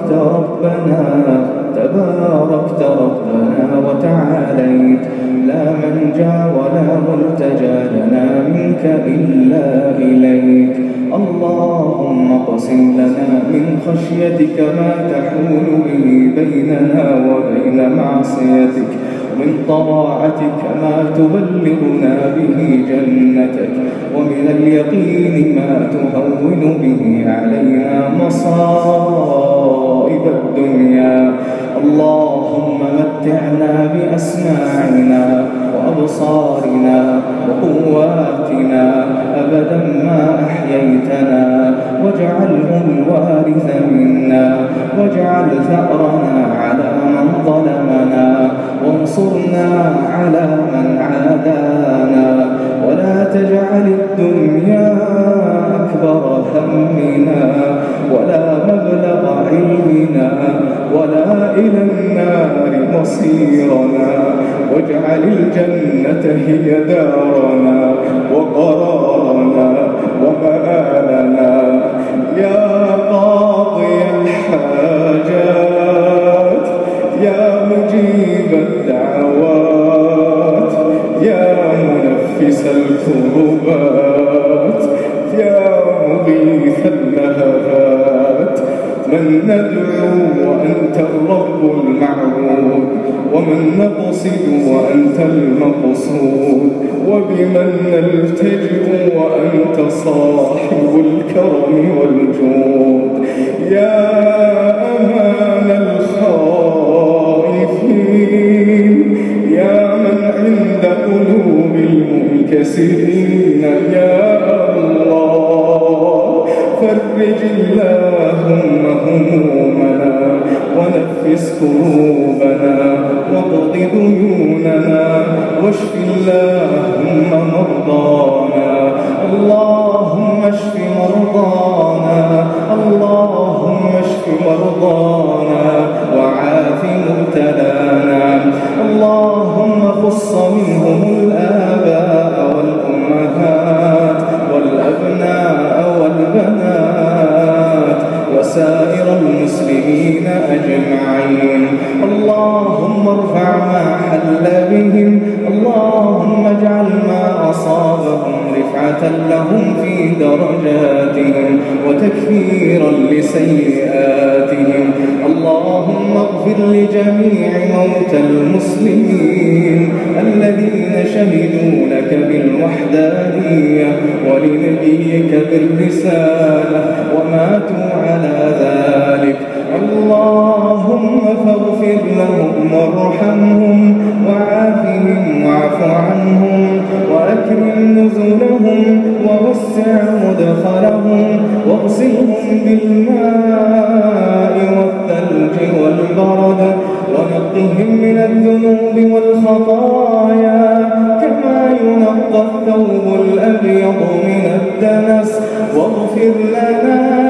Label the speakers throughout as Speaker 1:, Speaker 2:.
Speaker 1: تباركت ربنا تباركت ربنا وتعاليت. لا منجا ولا ملتجا لنا منك إلا إليك. اللهم اقسم لنا من خشيتك ما تحول به بيننا وبين معصيتك. ومن طاعتك ما تبلغنا به جنتك. ومن اليقين ما تهون به علينا مصائب. الدنيا. اللهم متعنا بأسماعنا وأبصارنا وقواتنا أبدا ما أحييتنا. واجعله الوارث منا. واجعل ثأرنا على من ظلمنا. وانصرنا على من عادانا. ولا تجعل الدنيا أكبر همنا ولا مبلغ علمنا ولا إلى النار مصيرنا واجعل الجنة هي دارنا وقرارنا ومآلنا يا قاضي الحاجات يا مجيب الدعوات يا منفس الكربات وأنت الرب المعبود ومن نقصد وأنت المقصود وبمن نلتجئ وأنت صاحب الكرم والجود. يا أمان الخائفين يا من عند قلوب المنكسرين يا الله فرج اللهم همومنا ونفس كروبنا واقض ديوننا واشف اللهم مرضانا. اللهم اشف مرضانا. اللهم اشف مرضانا وعاف مبتلانا. اللهم أجمعين. اللهم ارفع ما حل بهم. اللهم اجعل ما أصابهم رفعة لهم في درجاتهم وتكفيرا لسيئاتهم. اللهم اغفر لجميع موتى المسلمين الذين شهدوا لك بالوحدانية ولنبيك بالرسالة وماتوا على ذلك. اللهم فاغفر لهم وارحمهم وعافهم واعف عنهم وأكرم نزلهم ووسع مدخلهم واغسلهم بالماء والثلج والبرد ونقهم من الذنوب والخطايا كما ينقى الثوب الأبيض من الدنس واغفر لنا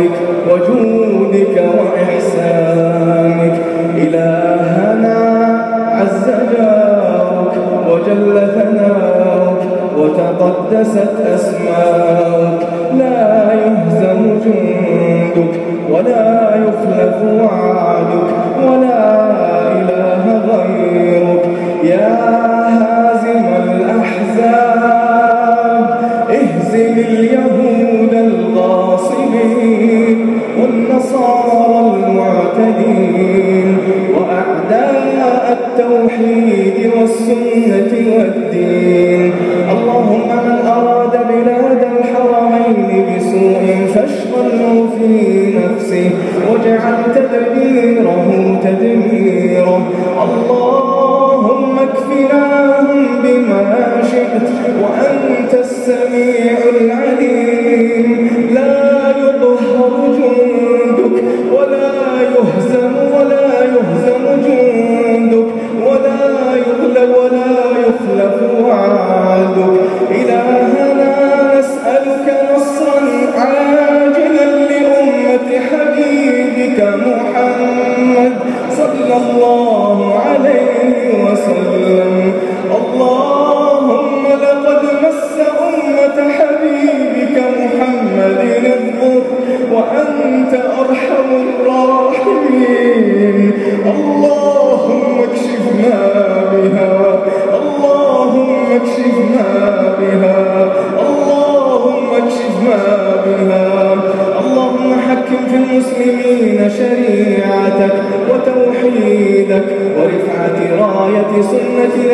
Speaker 1: Republic.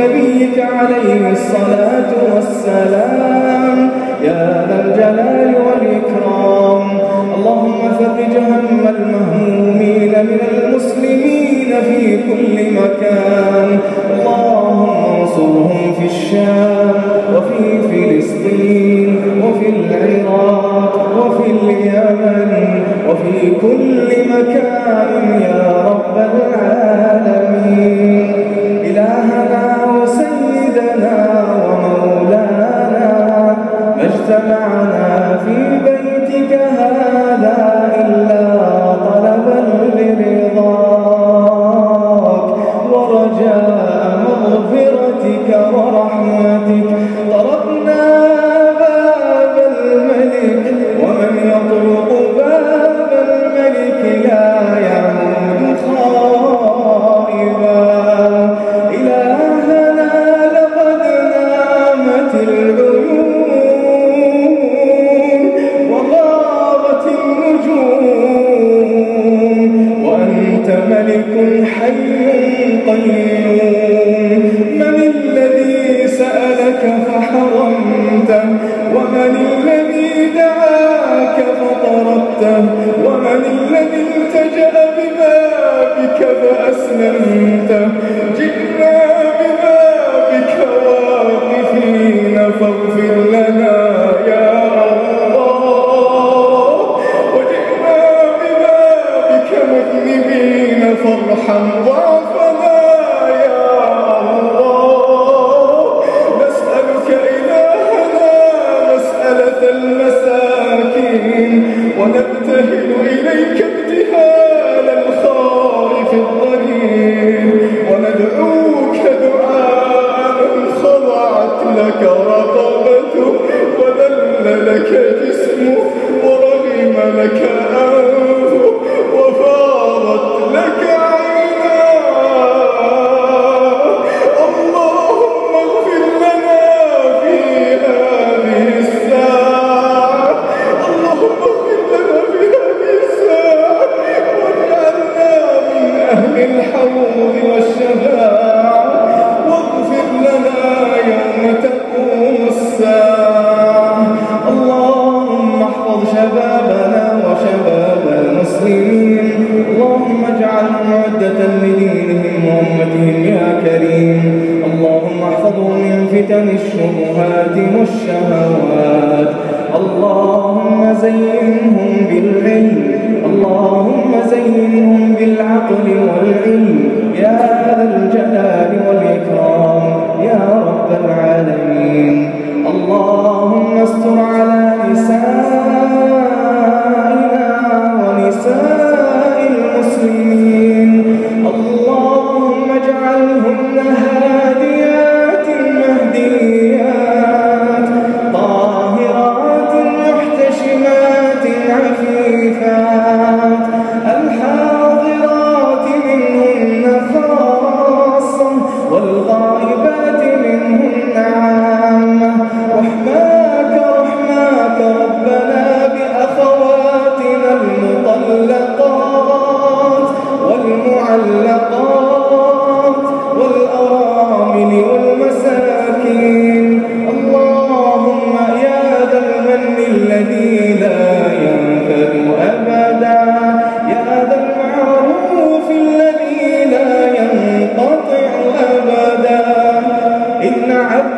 Speaker 1: نبيك عليه الصلاة والسلام. يا ذا الجلال والإكرام. اللهم فرج هم المهمومين من المسلمين في كل مكان. اللهم انصرهم في الشام وفي فلسطين وفي العراق وفي اليمن وفي كل مكان. يا رب العالمين.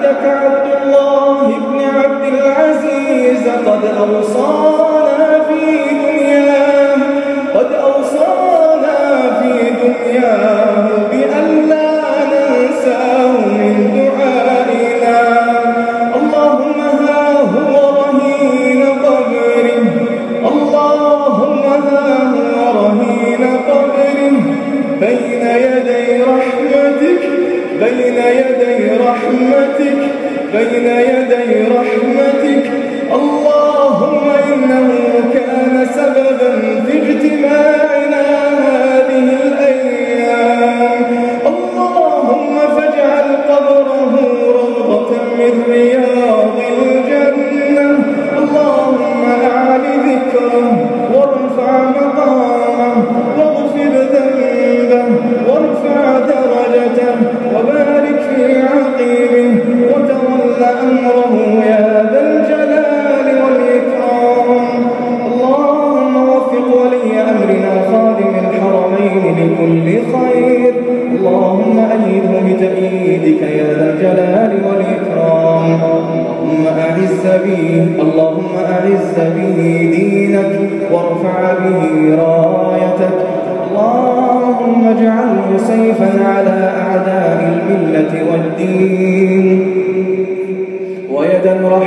Speaker 1: عليك عبد الله بين يدي رحمتك بين يدي رحمتك. اللهم إنه كان سببا في اجتماعنا.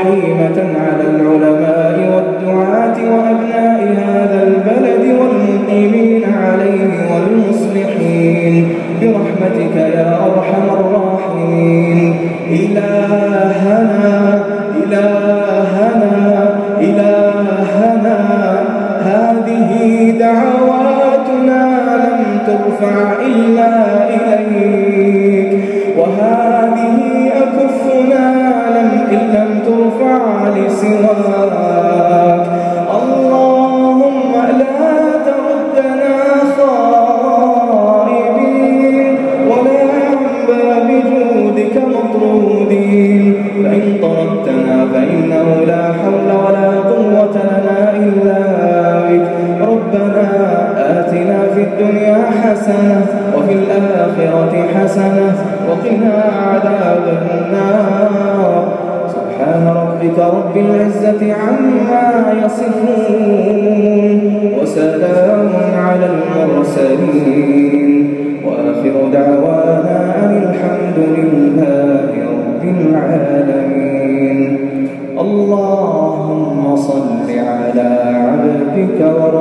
Speaker 1: إبراهيم حسنة وقنا عذاب النار. سبحان ربك رب العزة عما يصفون وسلام على المرسلين. وآخر دعوانا أن الحمد لله رب العالمين. اللهم صل على عبدك ورسولك